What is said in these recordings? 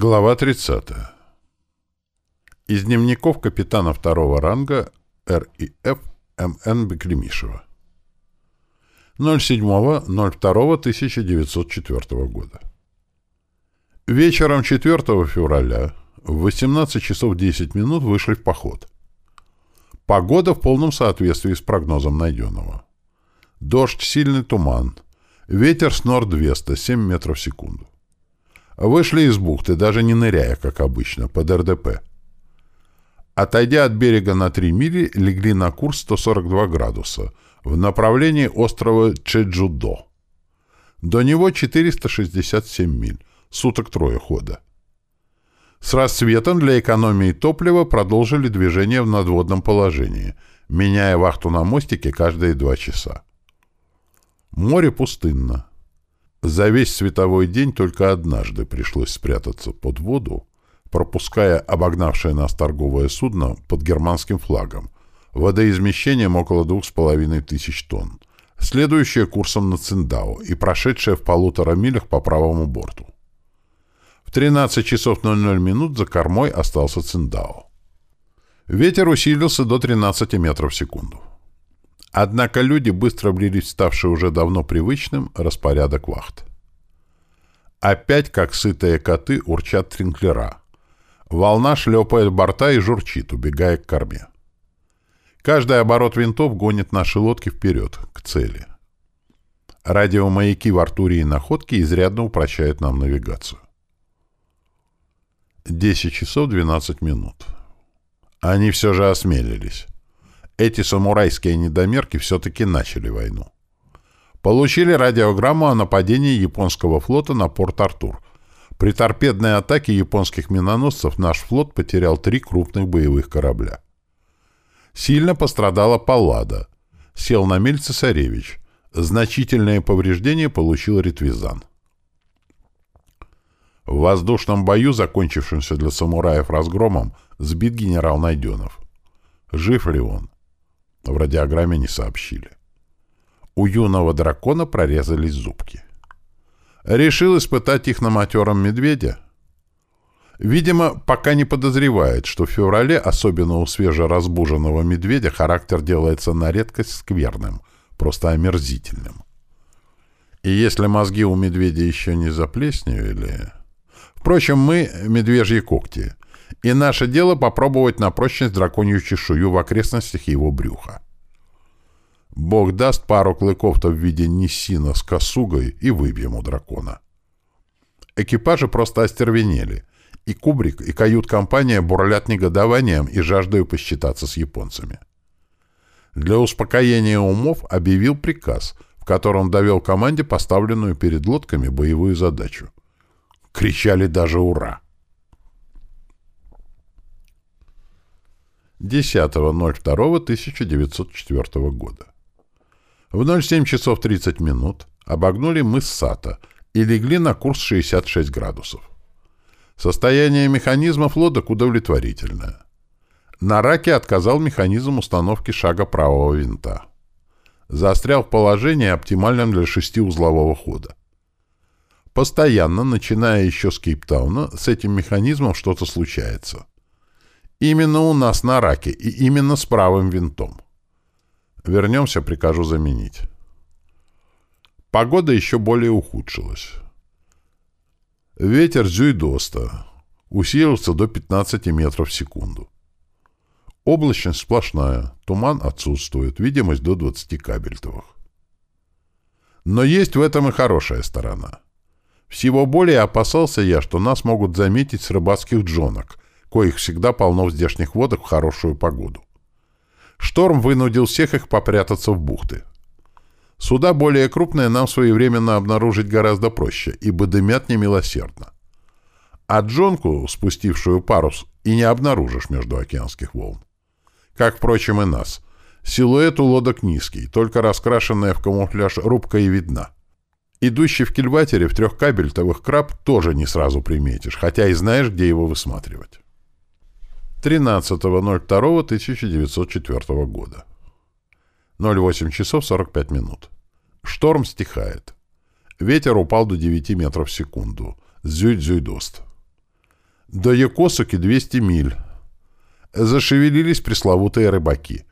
Глава 30. Из дневников капитана второго ранга РИФ МН Беклемишева. 07.02.1904 года. Вечером 4 февраля в 18 часов 10 минут вышли в поход. Погода в полном соответствии с прогнозом найденного. Дождь, сильный туман. Ветер с норд-веста 7 метров в секунду. Вышли из бухты, даже не ныряя, как обычно, под РДП. Отойдя от берега на 3 мили, легли на курс 142 градуса в направлении острова Чеджудо. До него 467 миль, суток трое хода. С рассветом для экономии топлива продолжили движение в надводном положении, меняя вахту на мостике каждые два часа. Море пустынно. За весь световой день только однажды пришлось спрятаться под воду, пропуская обогнавшее нас торговое судно под германским флагом, водоизмещением около двух с половиной тысяч тонн, следующее курсом на Циндао и прошедшее в полутора милях по правому борту. В 13 часов 00 минут за кормой остался Циндао. Ветер усилился до 13 метров в секунду. Однако люди быстро влились ставший уже давно привычным распорядок вахт. Опять, как сытые коты, урчат тринклера. Волна шлепает борта и журчит, убегая к корме. Каждый оборот винтов гонит наши лодки вперед, к цели. Радиомаяки в Артуре и Находке изрядно упрощают нам навигацию. 10 часов 12 минут. Они все же осмелились эти самурайские недомерки все-таки начали войну. Получили радиограмму о нападении японского флота на Порт-Артур. При торпедной атаке японских миноносцев наш флот потерял три крупных боевых корабля. Сильно пострадала Паллада. Сел на мель цесаревич. Значительные повреждения получил Ритвизан. В воздушном бою, закончившемся для самураев разгромом, сбит генерал Найденов. Жив ли он? В радиограмме не сообщили. У юного дракона прорезались зубки. Решил испытать их на матером медведя? Видимо, пока не подозревает, что в феврале, особенно у свежеразбуженного медведя, характер делается на редкость скверным, просто омерзительным. И если мозги у медведя еще не заплесневели... Впрочем, мы — медвежьи когти — и наше дело попробовать на прочность драконью чешую в окрестностях его брюха. Бог даст пару клыков-то в виде Ниссина с косугой и выбьем у дракона. Экипажи просто остервенели, и Кубрик, и кают-компания бурлят негодованием и жаждою посчитаться с японцами. Для успокоения умов объявил приказ, в котором довел команде поставленную перед лодками боевую задачу. Кричали даже «Ура!». 10.02.1904 года. В 07 часов 30 минут обогнули мыс Сата и легли на курс 66 градусов. Состояние механизмов лодок удовлетворительное. На раке отказал механизм установки шага правого винта. Заострял в положении, оптимальном для шестиузлового хода. Постоянно, начиная еще с Кейптауна, с этим механизмом что-то случается. Именно у нас на раке и именно с правым винтом. Вернемся, прикажу заменить. Погода еще более ухудшилась. Ветер зюйдоста усилился до 15 метров в секунду. Облачность сплошная, туман отсутствует, видимость до 20 кабельтовых. Но есть в этом и хорошая сторона. Всего более опасался я, что нас могут заметить с рыбацких джонок — коих всегда полно в здешних водах в хорошую погоду. Шторм вынудил всех их попрятаться в бухты. Суда более крупные нам своевременно обнаружить гораздо проще, ибо дымят немилосердно. А джонку, спустившую парус, и не обнаружишь между океанских волн. Как, впрочем, и нас. Силуэт у лодок низкий, только раскрашенная в камуфляж рубка и видна. Идущий в кильватере в трехкабельтовых краб тоже не сразу приметишь, хотя и знаешь, где его высматривать. 13.02.1904 года. 08 часов 45 минут. Шторм стихает. Ветер упал до 9 метров в секунду. Зюй-дзюй-дост. До Якосуки 200 миль. Зашевелились пресловутые рыбаки.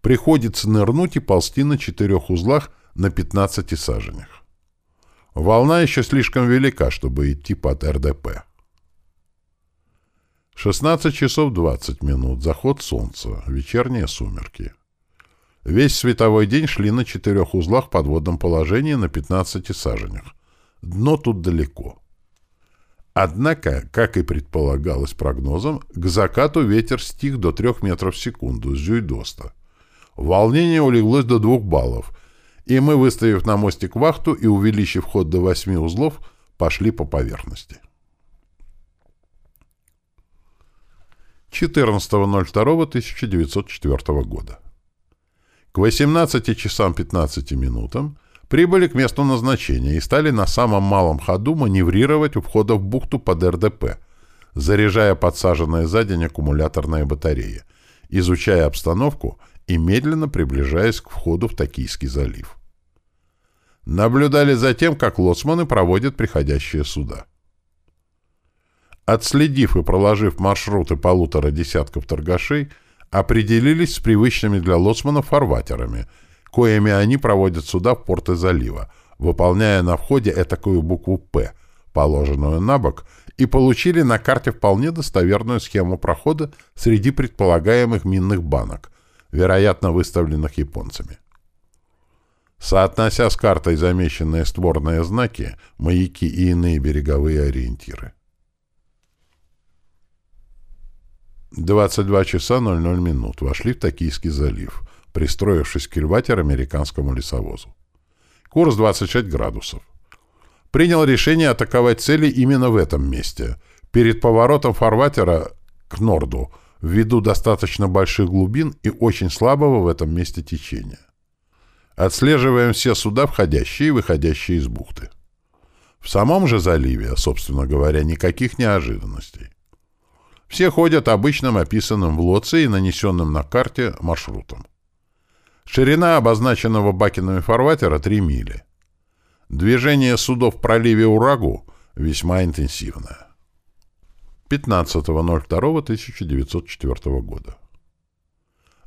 Приходится нырнуть и ползти на четырех узлах на 15 саженях. Волна еще слишком велика, чтобы идти под РДП. 16 часов 20 минут. Заход солнца. Вечерние сумерки. Весь световой день шли на четырех узлах в подводном положении на 15 саженях. Дно тут далеко. Однако, как и предполагалось прогнозом, к закату ветер стих до 3 метров в секунду с Зюйдоста. Волнение улеглось до 2 баллов, и мы, выставив на мостик вахту и увеличив ход до 8 узлов, пошли по поверхности. 14.02.1904 года. К 18 часам 15 минутам прибыли к месту назначения и стали на самом малом ходу маневрировать у входа в бухту под РДП, заряжая подсаженные за день аккумуляторные батареи, изучая обстановку и медленно приближаясь к входу в Токийский залив. Наблюдали за тем, как лоцманы проводят приходящие суда. Отследив и проложив маршруты полутора десятков торгашей, определились с привычными для лоцманов фарватерами, коими они проводят суда в порты залива, выполняя на входе этакую букву «П», положенную на бок, и получили на карте вполне достоверную схему прохода среди предполагаемых минных банок, вероятно выставленных японцами. Соотнося с картой замеченные створные знаки, маяки и иные береговые ориентиры. 22 часа 00 минут вошли в Токийский залив, пристроившись к кильватер американскому лесовозу. Курс 26 градусов. Принял решение атаковать цели именно в этом месте, перед поворотом фарватера к норду, ввиду достаточно больших глубин и очень слабого в этом месте течения. Отслеживаем все суда, входящие и выходящие из бухты. В самом же заливе, собственно говоря, никаких неожиданностей. Все ходят обычным описанным в лоце и нанесенным на карте маршрутом. Ширина обозначенного Бакинами фарватера 3 мили. Движение судов в проливе Урагу весьма интенсивное. 15.02.1904 года.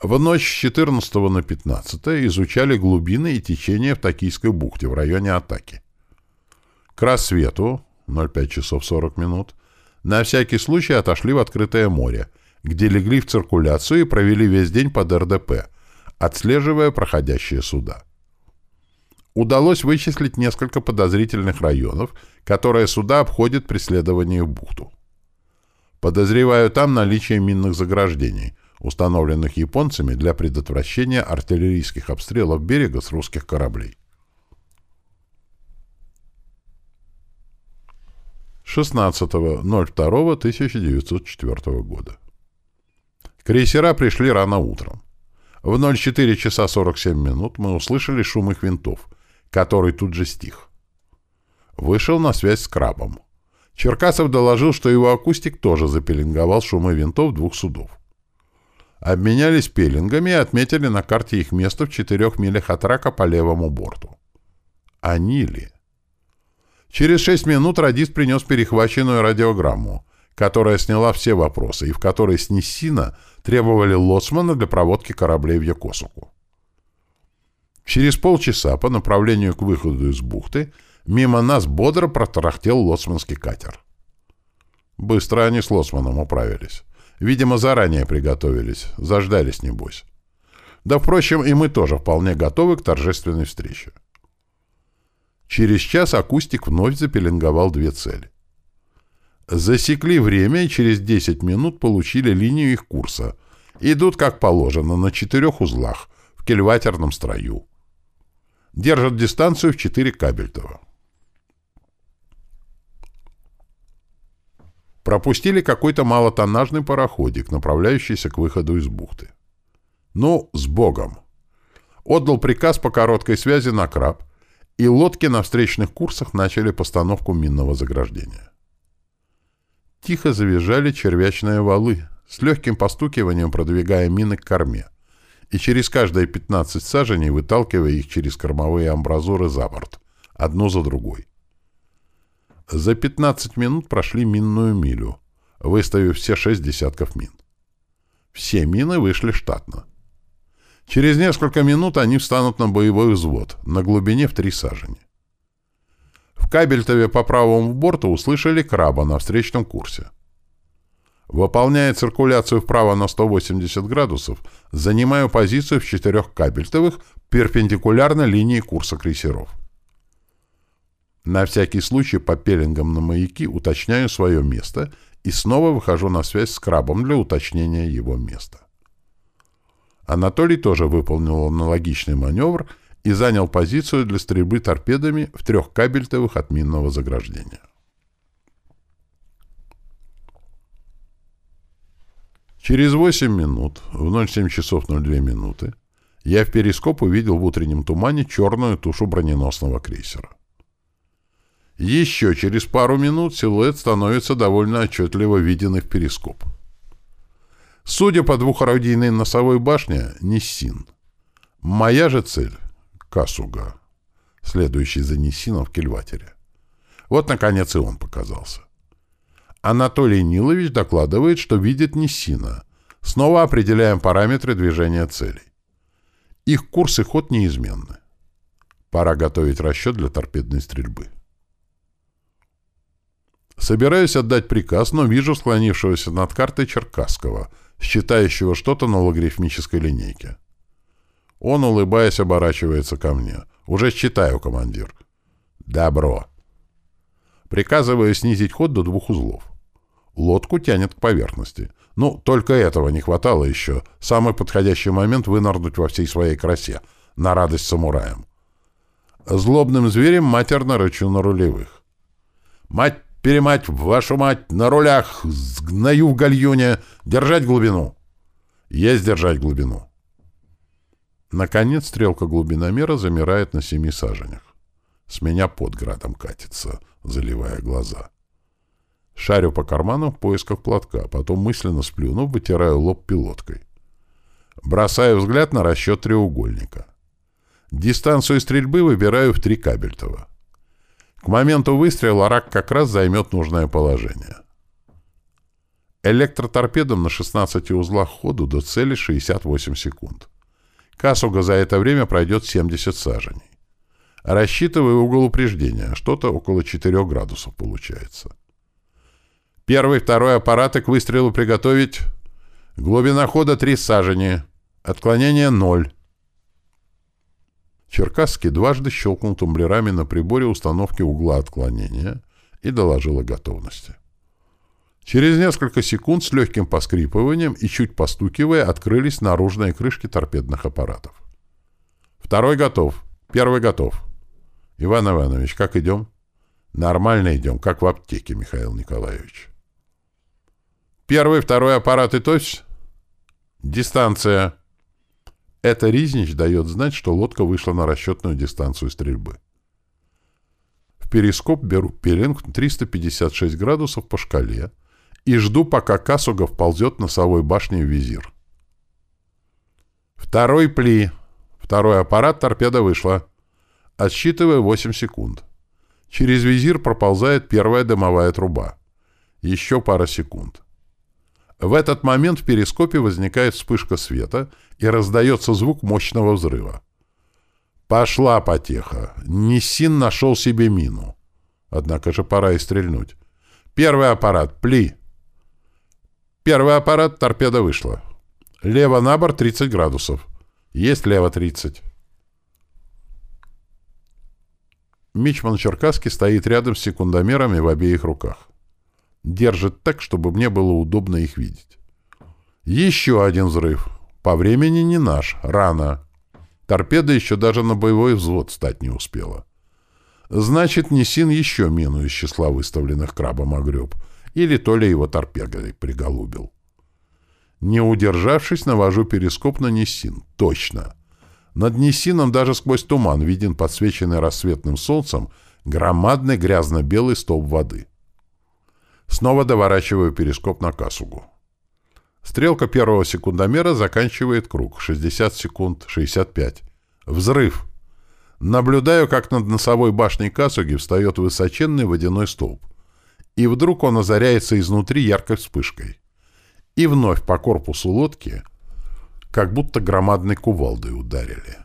В ночь с 14 на 15 изучали глубины и течения в Токийской бухте в районе атаки. К рассвету, 05 часов 40 минут, на всякий случай отошли в открытое море, где легли в циркуляцию и провели весь день под РДП, отслеживая проходящие суда. Удалось вычислить несколько подозрительных районов, которые суда обходят при следовании в бухту. Подозреваю там наличие минных заграждений, установленных японцами для предотвращения артиллерийских обстрелов берега с русских кораблей. 16.02.1904 года. Крейсера пришли рано утром. В 04 часа 47 минут мы услышали шум их винтов, который тут же стих. Вышел на связь с крабом. Черкасов доложил, что его акустик тоже запеленговал шумы винтов двух судов. Обменялись пеленгами и отметили на карте их место в четырех милях от рака по левому борту. Они ли? Через шесть минут радист принес перехваченную радиограмму, которая сняла все вопросы и в которой с требовали лоцмана для проводки кораблей в Якосуку. Через полчаса по направлению к выходу из бухты мимо нас бодро протарахтел лоцманский катер. Быстро они с лоцманом управились. Видимо, заранее приготовились, заждались, небось. Да, впрочем, и мы тоже вполне готовы к торжественной встрече. Через час акустик вновь запеленговал две цели. Засекли время и через 10 минут получили линию их курса. Идут, как положено, на четырех узлах, в кельватерном строю. Держат дистанцию в 4 кабельтова. Пропустили какой-то малотоннажный пароходик, направляющийся к выходу из бухты. Ну, с Богом! Отдал приказ по короткой связи на краб, и лодки на встречных курсах начали постановку минного заграждения. Тихо завизжали червячные валы, с легким постукиванием продвигая мины к корме, и через каждые 15 саженей выталкивая их через кормовые амбразуры за борт, одну за другой. За 15 минут прошли минную милю, выставив все шесть десятков мин. Все мины вышли штатно. Через несколько минут они встанут на боевой взвод на глубине в три сажени. В Кабельтове по правому борту услышали краба на встречном курсе. Выполняя циркуляцию вправо на 180 градусов, занимаю позицию в четырех кабельтовых перпендикулярно линии курса крейсеров. На всякий случай по пеленгам на маяки уточняю свое место и снова выхожу на связь с крабом для уточнения его места. Анатолий тоже выполнил аналогичный маневр и занял позицию для стрельбы торпедами в трех кабельтовых от минного заграждения. Через 8 минут, в 07 часов 02 минуты, я в перископ увидел в утреннем тумане черную тушу броненосного крейсера. Еще через пару минут силуэт становится довольно отчетливо виден в перископ. Судя по двухорудийной носовой башне, Ниссин. Моя же цель — Касуга, следующий за Ниссином в Кельватере. Вот, наконец, и он показался. Анатолий Нилович докладывает, что видит Ниссина. Снова определяем параметры движения целей. Их курс и ход неизменны. Пора готовить расчет для торпедной стрельбы. Собираюсь отдать приказ, но вижу склонившегося над картой Черкасского — считающего что-то на логарифмической линейке. Он, улыбаясь, оборачивается ко мне. «Уже считаю, командир». «Добро». Приказываю снизить ход до двух узлов. Лодку тянет к поверхности. Ну, только этого не хватало еще. Самый подходящий момент вынырнуть во всей своей красе. На радость самураям. Злобным зверем матерно рычу на рулевых. «Мать Перемать, вашу мать, на рулях, сгною в гальюне, держать глубину. Есть держать глубину. Наконец стрелка глубиномера замирает на семи саженях. С меня под градом катится, заливая глаза. Шарю по карманам в поисках платка, потом мысленно сплюнув, вытираю лоб пилоткой. Бросаю взгляд на расчет треугольника. Дистанцию стрельбы выбираю в три кабельтова. К моменту выстрела рак как раз займет нужное положение. Электроторпедом на 16 узлах ходу до цели 68 секунд. Касуга за это время пройдет 70 саженей. Рассчитываю угол упреждения, что-то около 4 градусов получается. Первый, второй аппараты к выстрелу приготовить. Глубина хода 3 сажени. Отклонение 0. Черкасский дважды щелкнул тумблерами на приборе установки угла отклонения и доложил о готовности. Через несколько секунд с легким поскрипыванием и чуть постукивая открылись наружные крышки торпедных аппаратов. «Второй готов. Первый готов. Иван Иванович, как идем?» «Нормально идем, как в аптеке, Михаил Николаевич». «Первый, второй аппараты, то есть?» «Дистанция». Это Ризнич дает знать, что лодка вышла на расчетную дистанцию стрельбы. В перископ беру пеленг 356 градусов по шкале и жду, пока Касугов ползет носовой башней в визир. Второй пли. Второй аппарат торпеда вышла. Отсчитываю 8 секунд. Через визир проползает первая дымовая труба. Еще пара секунд. В этот момент в перископе возникает вспышка света и раздается звук мощного взрыва. Пошла потеха. Нисин нашел себе мину. Однако же пора и стрельнуть. Первый аппарат. Пли. Первый аппарат. Торпеда вышла. Лево на борт 30 градусов. Есть лево 30. Мичман Черкасский стоит рядом с секундомерами в обеих руках. Держит так, чтобы мне было удобно их видеть. Еще один взрыв. По времени не наш. Рано. Торпеда еще даже на боевой взвод стать не успела. Значит, Несин еще мину из числа выставленных крабом огреб. Или то ли его торпедой приголубил. Не удержавшись, навожу перископ на Несин. Точно. Над Несином даже сквозь туман виден подсвеченный рассветным солнцем громадный грязно-белый столб воды. Снова доворачиваю перископ на Касугу. Стрелка первого секундомера заканчивает круг. 60 секунд, 65. Взрыв. Наблюдаю, как над носовой башней Касуги встает высоченный водяной столб. и вдруг он озаряется изнутри яркой вспышкой. И вновь по корпусу лодки как будто громадной кувалдой ударили.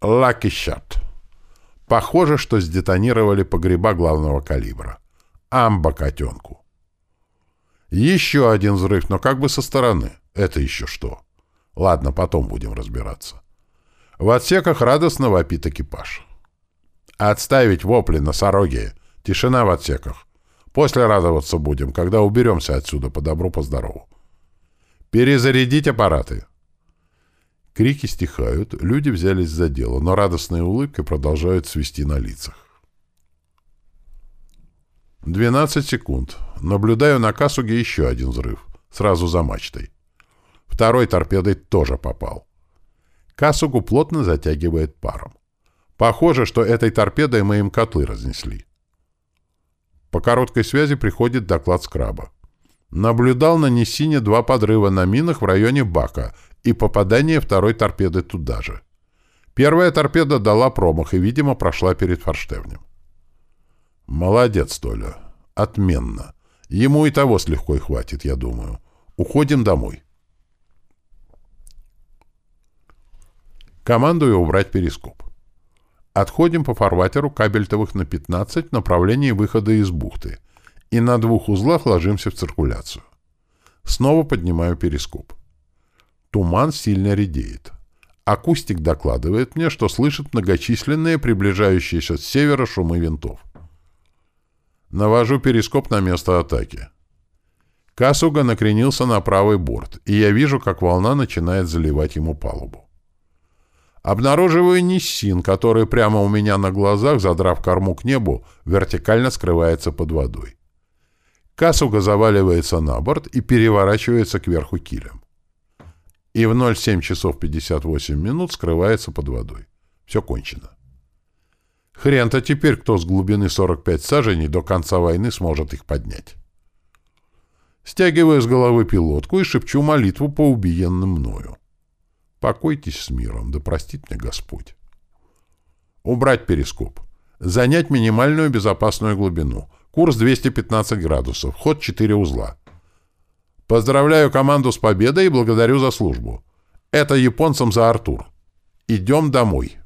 Лаки shot. Похоже, что сдетонировали погреба главного калибра. Амба котенку. Еще один взрыв, но как бы со стороны. Это еще что? Ладно, потом будем разбираться. В отсеках радостно вопит экипаж. Отставить вопли, носороги. Тишина в отсеках. После радоваться будем, когда уберемся отсюда по добру, по здорову. Перезарядить аппараты. Крики стихают, люди взялись за дело, но радостные улыбки продолжают свести на лицах. 12 секунд. Наблюдаю на Касуге еще один взрыв. Сразу за мачтой. Второй торпедой тоже попал. Касугу плотно затягивает паром. Похоже, что этой торпедой мы им котлы разнесли. По короткой связи приходит доклад скраба. Наблюдал на Несине два подрыва на минах в районе Бака и попадание второй торпеды туда же. Первая торпеда дала промах и, видимо, прошла перед форштевнем. Молодец, Толя. Отменно. Ему и того с легкой хватит, я думаю. Уходим домой. Командую убрать перископ. Отходим по фарватеру кабельтовых на 15 в направлении выхода из бухты и на двух узлах ложимся в циркуляцию. Снова поднимаю перископ. Туман сильно редеет. Акустик докладывает мне, что слышит многочисленные приближающиеся с севера шумы винтов. Навожу перископ на место атаки. Касуга накренился на правый борт, и я вижу, как волна начинает заливать ему палубу. Обнаруживаю Ниссин, который прямо у меня на глазах, задрав корму к небу, вертикально скрывается под водой. Касуга заваливается на борт и переворачивается кверху килем. И в 07 часов 58 минут скрывается под водой. Все кончено. Хрен-то теперь кто с глубины 45 саженей до конца войны сможет их поднять. Стягиваю с головы пилотку и шепчу молитву по убиенным мною. Покойтесь с миром, да простит мне Господь. Убрать перископ. Занять минимальную безопасную глубину. Курс 215 градусов. Ход 4 узла. Поздравляю команду с победой и благодарю за службу. Это японцам за Артур. Идем домой.